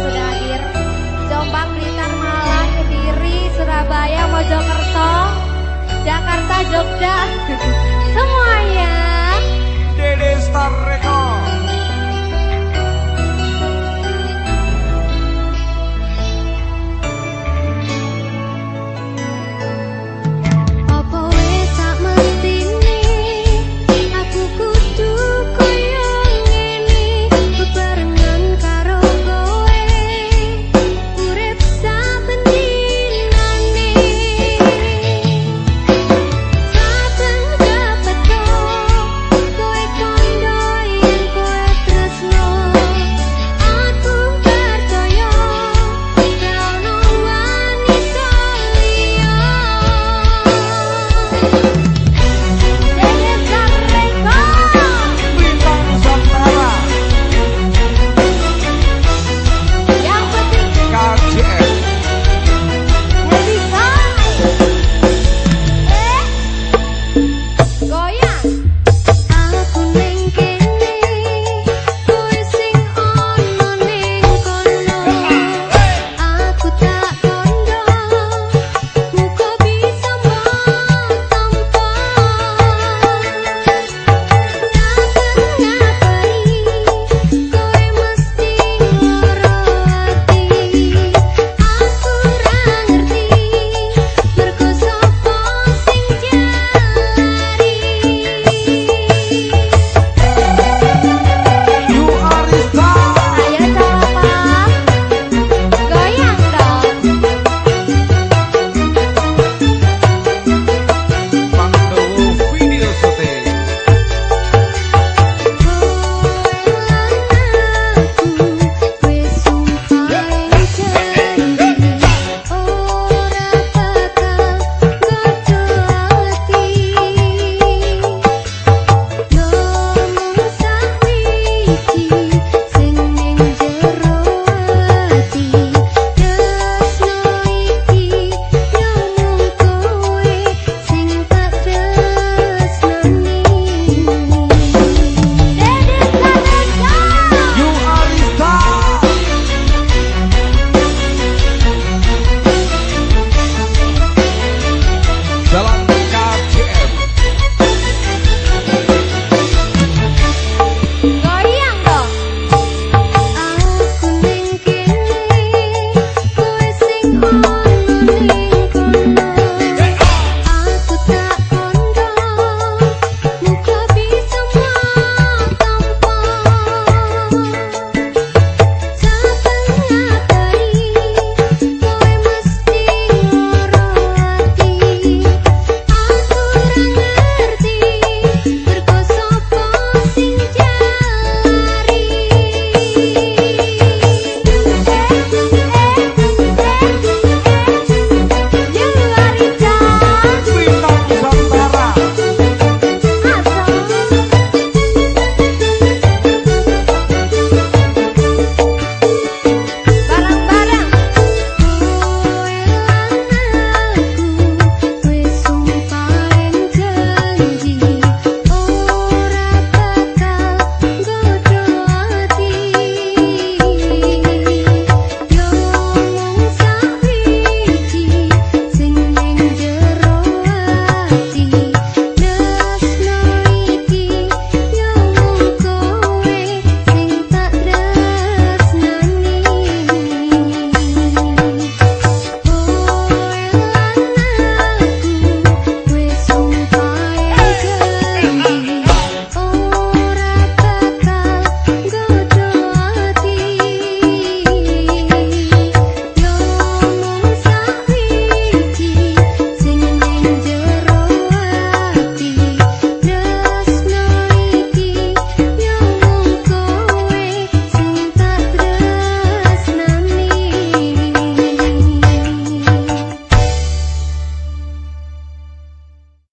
sudah hadir. Jombang, Blitar, Malang, Kediri, Surabaya, Mojokerto, Jakarta, Jogja.